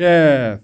death